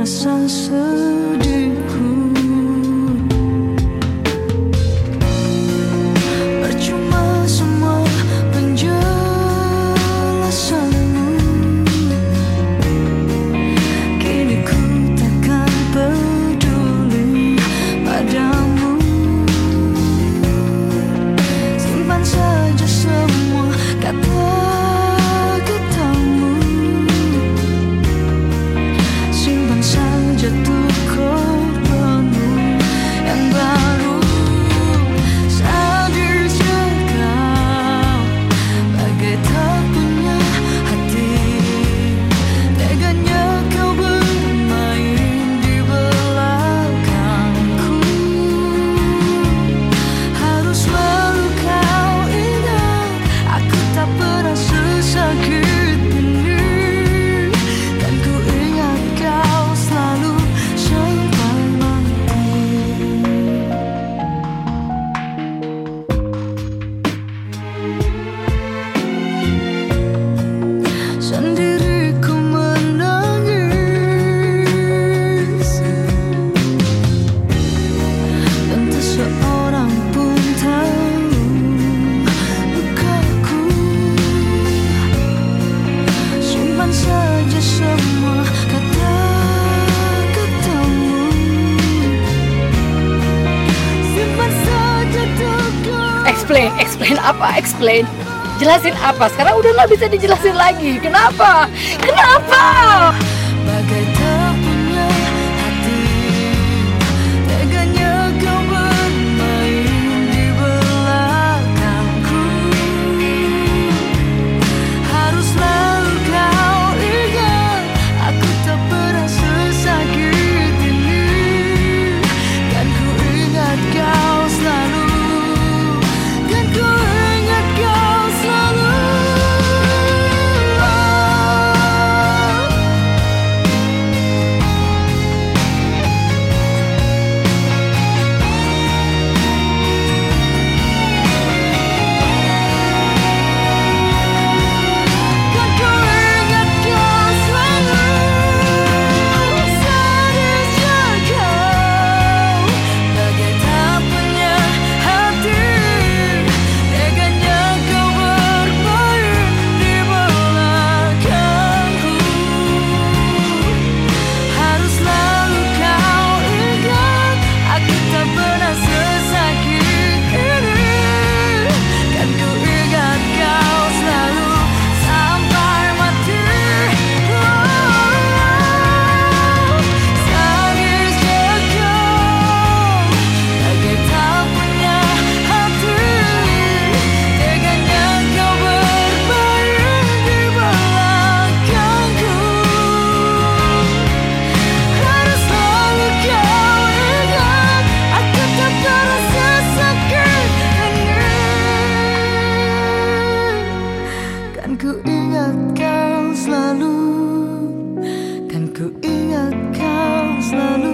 innocence so explain explain apa explain. Jelasin apa? Sekarang udah nggak bisa dijelasin lagi. Kenapa? Kenapa? selalu. Kan ku ingat kau selalu